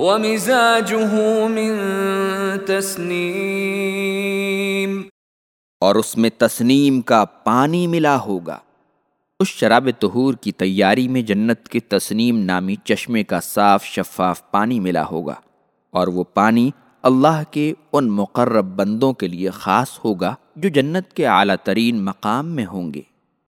ومزاجه من تسنیم اور اس میں تسنیم کا پانی ملا ہوگا۔ اس شراب طہور کی تیاری میں جنت کے تسنیم نامی چشمے کا صاف شفاف پانی ملا ہوگا اور وہ پانی اللہ کے ان مقرب بندوں کے لیے خاص ہوگا جو جنت کے اعلیٰ ترین مقام میں ہوں گے۔